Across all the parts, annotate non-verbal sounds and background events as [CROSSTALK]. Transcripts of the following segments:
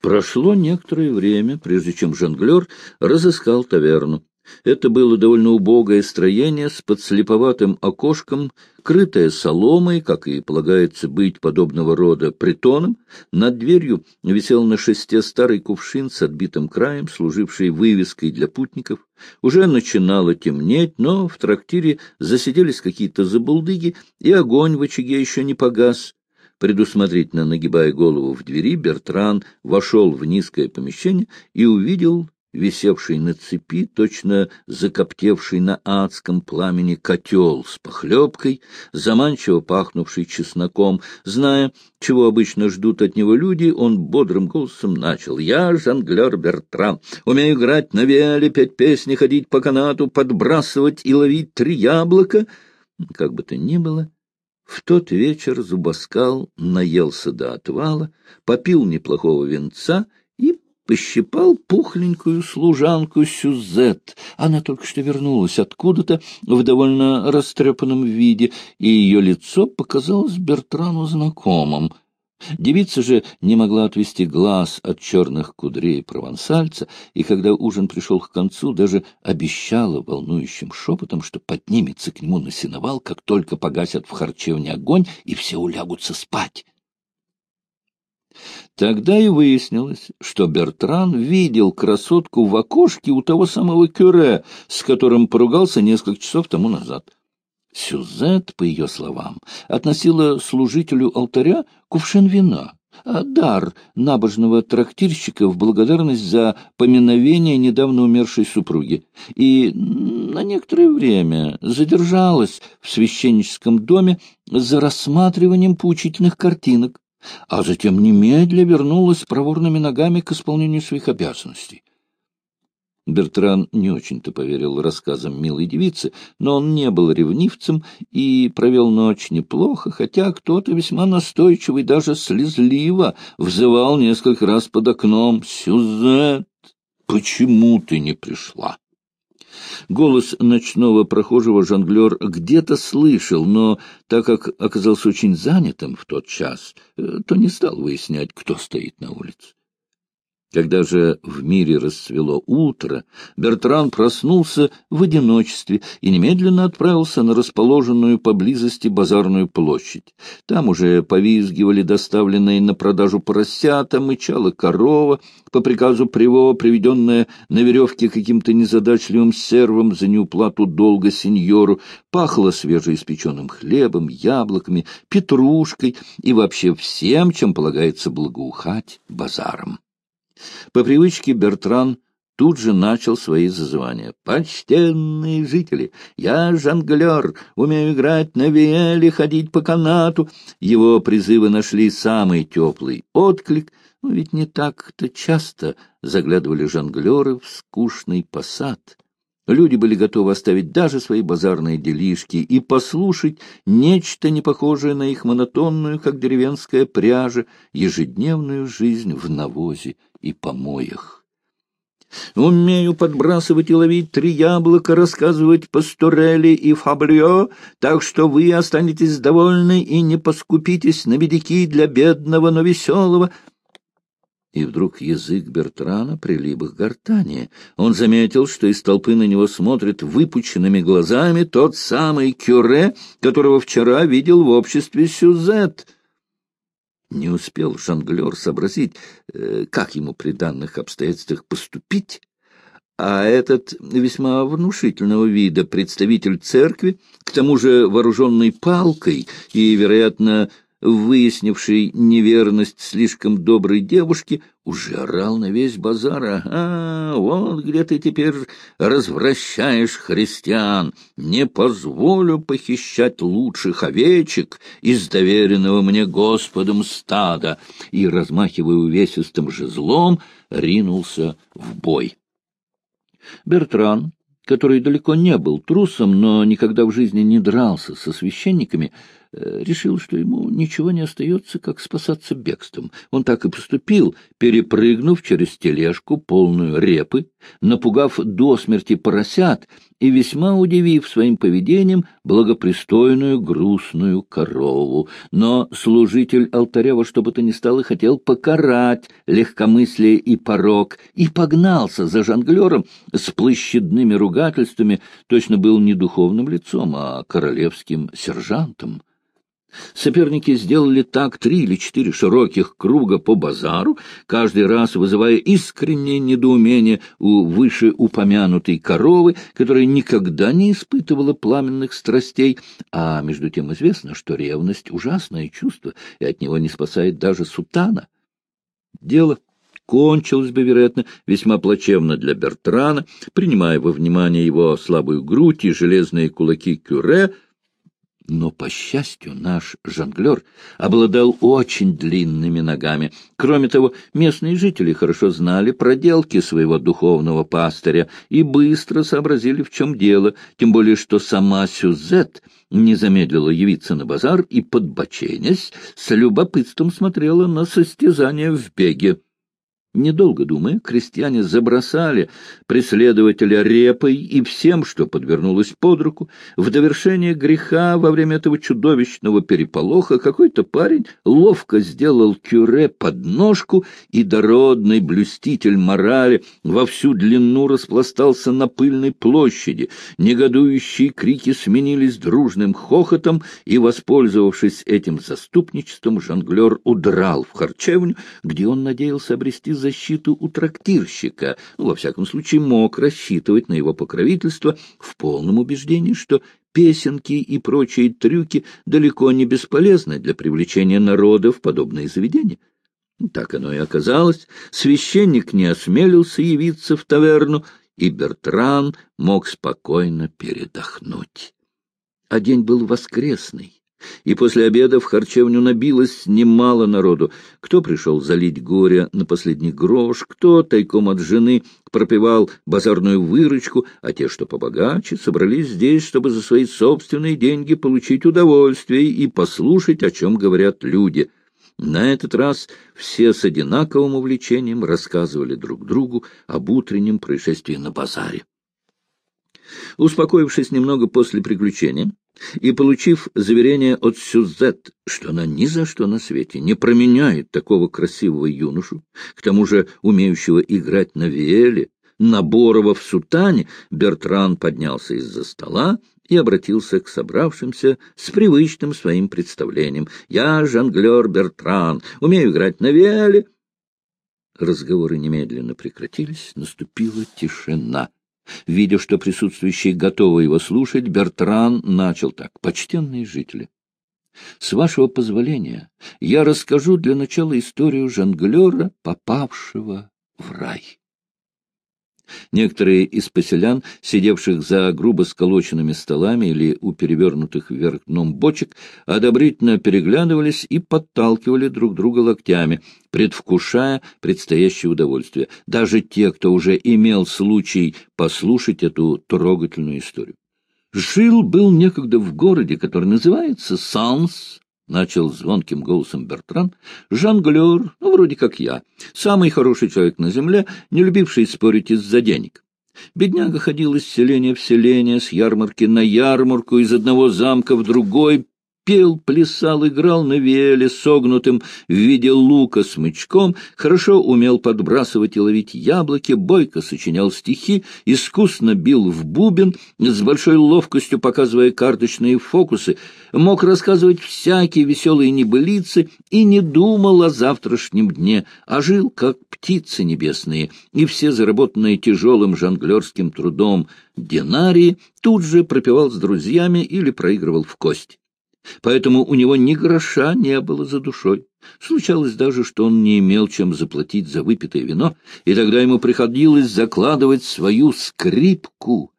Прошло некоторое время, прежде чем жонглер разыскал таверну. Это было довольно убогое строение с подслеповатым окошком, крытое соломой, как и полагается быть подобного рода притоном. Над дверью висел на шесте старый кувшин с отбитым краем, служивший вывеской для путников. Уже начинало темнеть, но в трактире засиделись какие-то забулдыги, и огонь в очаге еще не погас. Предусмотрительно нагибая голову в двери, Бертран вошел в низкое помещение и увидел висевший на цепи, точно закоптевший на адском пламени котел с похлебкой, заманчиво пахнувший чесноком. Зная, чего обычно ждут от него люди, он бодрым голосом начал. «Я жонглер Бертран, умею играть на виоле, петь песни, ходить по канату, подбрасывать и ловить три яблока». Как бы то ни было, в тот вечер Зубаскал наелся до отвала, попил неплохого венца — пощипал пухленькую служанку Сюзет. Она только что вернулась откуда-то в довольно растрепанном виде, и ее лицо показалось Бертрану знакомым. Девица же не могла отвести глаз от черных кудрей провансальца, и когда ужин пришел к концу, даже обещала волнующим шепотом, что поднимется к нему на сеновал, как только погасят в харчевне огонь, и все улягутся спать. Тогда и выяснилось, что Бертран видел красотку в окошке у того самого Кюре, с которым поругался несколько часов тому назад. Сюзет, по ее словам, относила служителю алтаря кувшин вина, а дар набожного трактирщика в благодарность за поминовение недавно умершей супруги, и на некоторое время задержалась в священническом доме за рассматриванием поучительных картинок а затем немедля вернулась проворными ногами к исполнению своих обязанностей. Бертран не очень-то поверил рассказам милой девицы, но он не был ревнивцем и провел ночь неплохо, хотя кто-то весьма настойчивый, даже слезливо, взывал несколько раз под окном «Сюзет, почему ты не пришла?» Голос ночного прохожего жонглер где-то слышал, но так как оказался очень занятым в тот час, э, то не стал выяснять, кто стоит на улице. Когда же в мире расцвело утро, Бертран проснулся в одиночестве и немедленно отправился на расположенную поблизости базарную площадь. Там уже повизгивали доставленные на продажу поросята, мычала корова, по приказу Приво, приведенная на веревке каким-то незадачливым сервом за неуплату долга сеньору, пахло свежеиспеченным хлебом, яблоками, петрушкой и вообще всем, чем полагается благоухать базаром. По привычке Бертран тут же начал свои зазывания. «Почтенные жители! Я жонглер, умею играть на виэле, ходить по канату». Его призывы нашли самый теплый отклик, но ведь не так-то часто заглядывали жонглеры в скучный посад. Люди были готовы оставить даже свои базарные делишки и послушать нечто непохожее на их монотонную, как деревенская пряжа, ежедневную жизнь в навозе и помоях. Умею подбрасывать и ловить три яблока, рассказывать пасторели и фабрио, так что вы останетесь довольны и не поскупитесь на медики для бедного, но веселого, и вдруг язык Бертрана прилип к гортани. Он заметил, что из толпы на него смотрит выпученными глазами тот самый Кюре, которого вчера видел в обществе Сюзет. Не успел жонглер сообразить, э, как ему при данных обстоятельствах поступить, а этот весьма внушительного вида представитель церкви, к тому же вооруженный палкой и, вероятно, выяснивший неверность слишком доброй девушки, уже орал на весь базар. «Ага, вот где ты теперь развращаешь христиан. Не позволю похищать лучших овечек из доверенного мне Господом стада». И, размахивая увесистым жезлом, ринулся в бой. Бертран, который далеко не был трусом, но никогда в жизни не дрался со священниками, решил, что ему ничего не остается, как спасаться бегством. Он так и поступил, перепрыгнув через тележку, полную репы, напугав до смерти поросят и весьма удивив своим поведением благопристойную грустную корову. Но служитель алтаря во что бы то ни стало хотел покарать легкомыслие и порог, и погнался за жонглером с площадными ругательствами, точно был не духовным лицом, а королевским сержантом. Соперники сделали так три или четыре широких круга по базару, каждый раз вызывая искреннее недоумение у вышеупомянутой коровы, которая никогда не испытывала пламенных страстей, а между тем известно, что ревность — ужасное чувство, и от него не спасает даже сутана. Дело кончилось бы, вероятно, весьма плачевно для Бертрана, принимая во внимание его слабую грудь и железные кулаки Кюре — но, по счастью, наш жонглер обладал очень длинными ногами. Кроме того, местные жители хорошо знали проделки своего духовного пастыря и быстро сообразили, в чем дело, тем более что сама Сюзет не замедлила явиться на базар и, подбоченясь, с любопытством смотрела на состязание в беге. Недолго думая, крестьяне забросали преследователя репой и всем, что подвернулось под руку. В довершение греха во время этого чудовищного переполоха какой-то парень ловко сделал кюре подножку, и дородный блюститель морали во всю длину распластался на пыльной площади. Негодующие крики сменились дружным хохотом, и, воспользовавшись этим заступничеством, жонглер удрал в харчевню, где он надеялся обрести защиту у трактирщика, ну, во всяком случае мог рассчитывать на его покровительство в полном убеждении, что песенки и прочие трюки далеко не бесполезны для привлечения народа в подобные заведения. Так оно и оказалось. Священник не осмелился явиться в таверну, и Бертран мог спокойно передохнуть. А день был воскресный и после обеда в харчевню набилось немало народу. Кто пришел залить горе на последний грош, кто тайком от жены пропивал базарную выручку, а те, что побогаче, собрались здесь, чтобы за свои собственные деньги получить удовольствие и послушать, о чем говорят люди. На этот раз все с одинаковым увлечением рассказывали друг другу об утреннем происшествии на базаре. Успокоившись немного после приключения, и, получив заверение от Сюзет, что она ни за что на свете не променяет такого красивого юношу, к тому же умеющего играть на виэле, Наборова в сутане, Бертран поднялся из-за стола и обратился к собравшимся с привычным своим представлением. «Я жонглер Бертран, умею играть на виэле». Разговоры немедленно прекратились, наступила тишина. Видя, что присутствующие готовы его слушать, Бертран начал так. «Почтенные жители, с вашего позволения я расскажу для начала историю жонглера, попавшего в рай». Некоторые из поселян, сидевших за грубо сколоченными столами или у перевернутых вверх дном бочек, одобрительно переглядывались и подталкивали друг друга локтями, предвкушая предстоящее удовольствие. Даже те, кто уже имел случай послушать эту трогательную историю. Жил-был некогда в городе, который называется Санс, начал звонким голосом Бертран, жонглер, ну, вроде как я, самый хороший человек на земле, не любивший спорить из-за денег. Бедняга ходил из селения в селение, с ярмарки на ярмарку, из одного замка в другой, пел, плясал, играл на веле, согнутым в виде лука смычком, хорошо умел подбрасывать и ловить яблоки, бойко сочинял стихи, искусно бил в бубен, с большой ловкостью показывая карточные фокусы, мог рассказывать всякие веселые небылицы и не думал о завтрашнем дне, а жил, как птицы небесные, и все заработанные тяжелым жонглерским трудом. Динарии тут же пропивал с друзьями или проигрывал в кость поэтому у него ни гроша не было за душой. Случалось даже, что он не имел чем заплатить за выпитое вино, и тогда ему приходилось закладывать свою скрипку.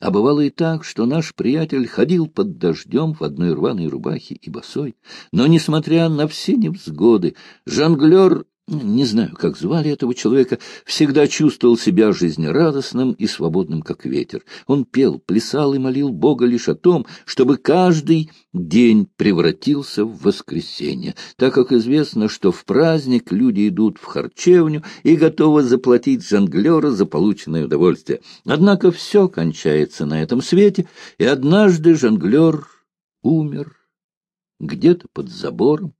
А бывало и так, что наш приятель ходил под дождем в одной рваной рубахе и босой, но, несмотря на все невзгоды, жонглер не знаю, как звали этого человека, всегда чувствовал себя жизнерадостным и свободным, как ветер. Он пел, плясал и молил Бога лишь о том, чтобы каждый день превратился в воскресенье, так как известно, что в праздник люди идут в харчевню и готовы заплатить жонглера за полученное удовольствие. Однако все кончается на этом свете, и однажды жонглер умер где-то под забором.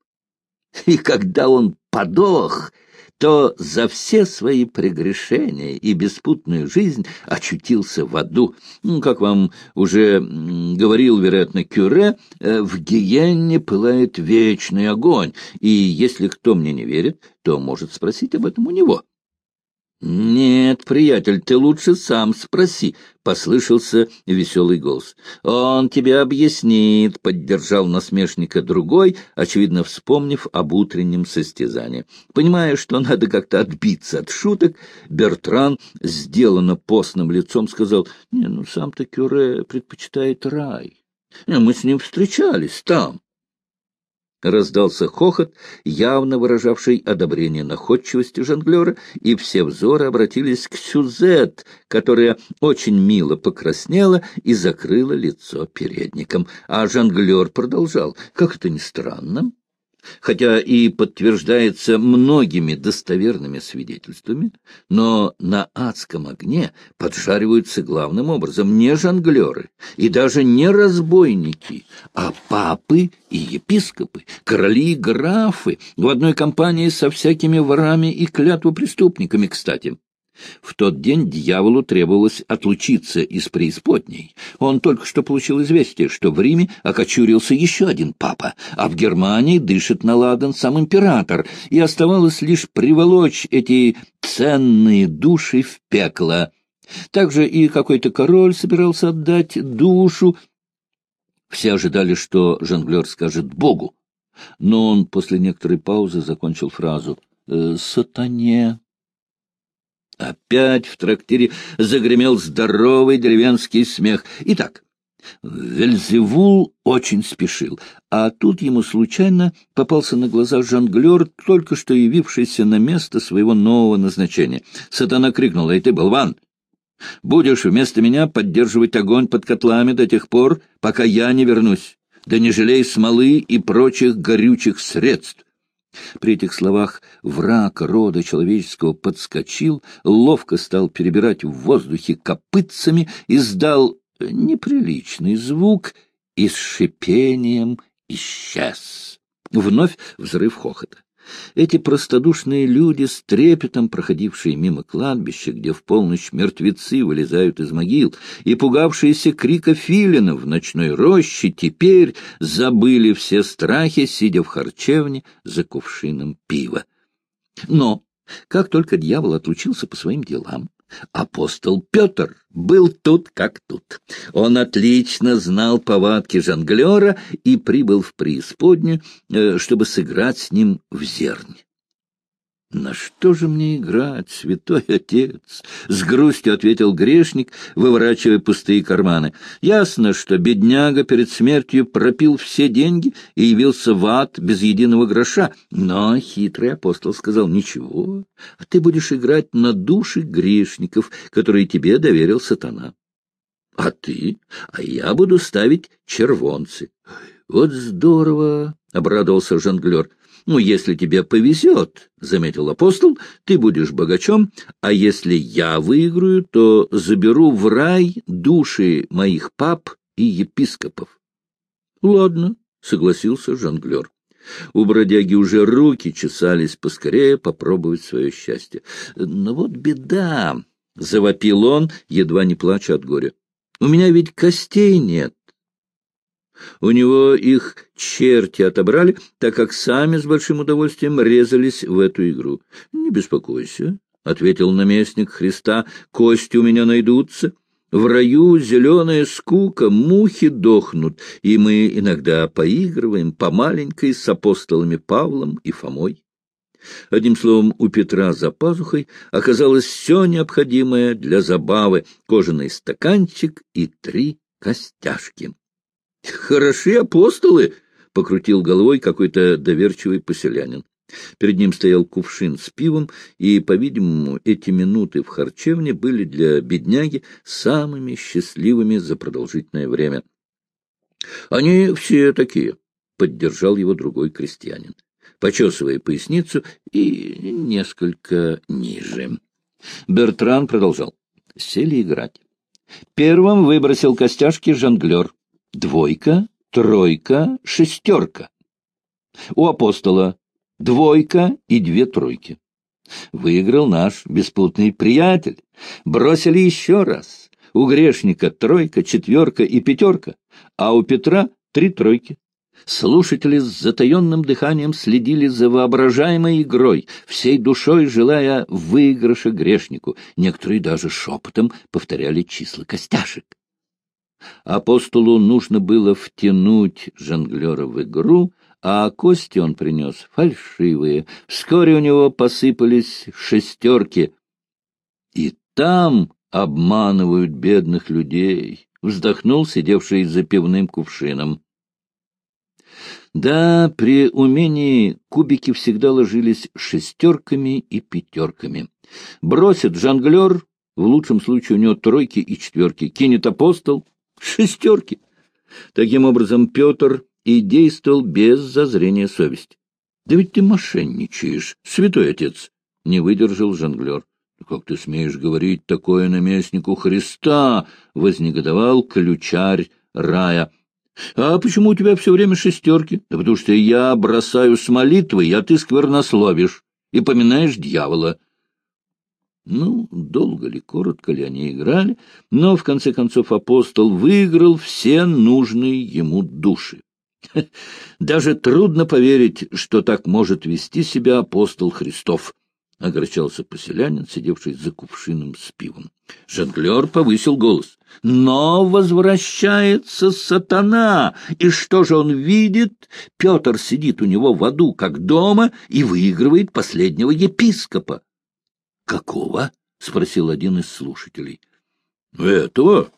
И когда он подох, то за все свои прегрешения и беспутную жизнь очутился в аду. Ну, как вам уже говорил, вероятно, Кюре, э, в Гиенне пылает вечный огонь, и если кто мне не верит, то может спросить об этом у него. — Нет, приятель, ты лучше сам спроси, — послышался веселый голос. — Он тебе объяснит, — поддержал насмешника другой, очевидно вспомнив об утреннем состязании. Понимая, что надо как-то отбиться от шуток, Бертран, сделанно постным лицом, сказал, — Не, ну сам-то Кюре предпочитает рай. Мы с ним встречались там. Раздался хохот, явно выражавший одобрение находчивости жонглера, и все взоры обратились к Сюзет, которая очень мило покраснела и закрыла лицо передником. А жонглер продолжал. «Как это ни странно, хотя и подтверждается многими достоверными свидетельствами, но на адском огне поджариваются главным образом не жонглеры и даже не разбойники, а папы и епископы, короли и графы в одной компании со всякими ворами и клятвопреступниками, кстати. В тот день дьяволу требовалось отлучиться из преисподней. Он только что получил известие, что в Риме окочурился еще один папа, а в Германии дышит на ладан сам император, и оставалось лишь приволочь эти ценные души в пекло. Также и какой-то король собирался отдать душу. Все ожидали, что жонглер скажет «Богу», но он после некоторой паузы закончил фразу «Э, «Сатане». Опять в трактире загремел здоровый деревенский смех. Итак, Вельзевул очень спешил, а тут ему случайно попался на глаза жонглер, только что явившийся на место своего нового назначения. Сатана крикнул, «Эй ты, болван! Будешь вместо меня поддерживать огонь под котлами до тех пор, пока я не вернусь. Да не жалей смолы и прочих горючих средств. При этих словах враг рода человеческого подскочил, ловко стал перебирать в воздухе копытцами, издал неприличный звук и с шипением исчез. Вновь взрыв хохота. Эти простодушные люди, с трепетом проходившие мимо кладбища, где в полночь мертвецы вылезают из могил, и пугавшиеся крика филина в ночной роще, теперь забыли все страхи, сидя в харчевне за кувшином пива. Но как только дьявол отлучился по своим делам, Апостол Петр был тут как тут. Он отлично знал повадки жонглера и прибыл в преисподнюю, э, чтобы сыграть с ним в зерне. «На что же мне играть, святой отец?» — с грустью ответил грешник, выворачивая пустые карманы. «Ясно, что бедняга перед смертью пропил все деньги и явился в ад без единого гроша. Но хитрый апостол сказал, ничего, а ты будешь играть на души грешников, которые тебе доверил сатана. А ты? А я буду ставить червонцы». «Вот здорово!» — обрадовался жонглер. Ну, если тебе повезет, — заметил апостол, — ты будешь богачом, а если я выиграю, то заберу в рай души моих пап и епископов. — Ладно, — согласился жонглер. У бродяги уже руки чесались поскорее попробовать свое счастье. — Но вот беда, — завопил он, едва не плача от горя. — У меня ведь костей нет. У него их черти отобрали, так как сами с большим удовольствием резались в эту игру. — Не беспокойся, — ответил наместник Христа, — кости у меня найдутся. В раю зеленая скука, мухи дохнут, и мы иногда поигрываем по маленькой с апостолами Павлом и Фомой. Одним словом, у Петра за пазухой оказалось все необходимое для забавы — кожаный стаканчик и три костяшки. — Хороши апостолы! — покрутил головой какой-то доверчивый поселянин. Перед ним стоял кувшин с пивом, и, по-видимому, эти минуты в харчевне были для бедняги самыми счастливыми за продолжительное время. — Они все такие, — поддержал его другой крестьянин, почесывая поясницу и несколько ниже. Бертран продолжал. Сели играть. Первым выбросил костяшки жонглер. Двойка, тройка, шестерка. У апостола двойка и две тройки. Выиграл наш беспутный приятель. Бросили еще раз. У грешника тройка, четверка и пятерка, а у Петра три тройки. Слушатели с затаенным дыханием следили за воображаемой игрой, всей душой желая выигрыша грешнику. Некоторые даже шепотом повторяли числа костяшек. Апостолу нужно было втянуть жонглера в игру, а кости он принес фальшивые. Вскоре у него посыпались шестерки. И там обманывают бедных людей, — вздохнул сидевший за пивным кувшином. Да, при умении кубики всегда ложились шестерками и пятерками. Бросит жонглер, в лучшем случае у него тройки и четверки, кинет апостол — шестерки. Таким образом, Петр и действовал без зазрения совести. — Да ведь ты мошенничаешь, святой отец! — не выдержал жонглер. — Как ты смеешь говорить такое наместнику Христа? — вознегодовал ключарь рая. — А почему у тебя все время шестерки? Да потому что я бросаю с молитвой, а ты сквернословишь и поминаешь дьявола. Ну, долго ли, коротко ли они играли, но, в конце концов, апостол выиграл все нужные ему души. [LAUGHS] Даже трудно поверить, что так может вести себя апостол Христов, — огорчался поселянин, сидевший за кувшином с пивом. Жонглер повысил голос. — Но возвращается сатана! И что же он видит? Петр сидит у него в аду, как дома, и выигрывает последнего епископа. — Какого? — спросил один из слушателей. — Этого?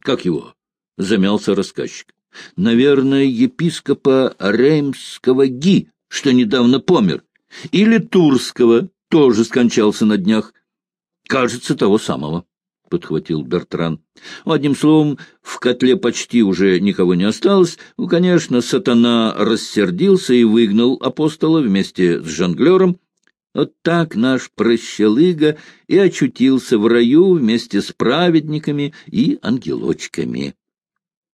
Как его? — замялся рассказчик. Наверное, епископа Реймского Ги, что недавно помер, или Турского, тоже скончался на днях. Кажется, того самого, — подхватил Бертран. Одним словом, в котле почти уже никого не осталось. Ну, конечно, сатана рассердился и выгнал апостола вместе с жонглером. Вот так наш прощелыга и очутился в раю вместе с праведниками и ангелочками.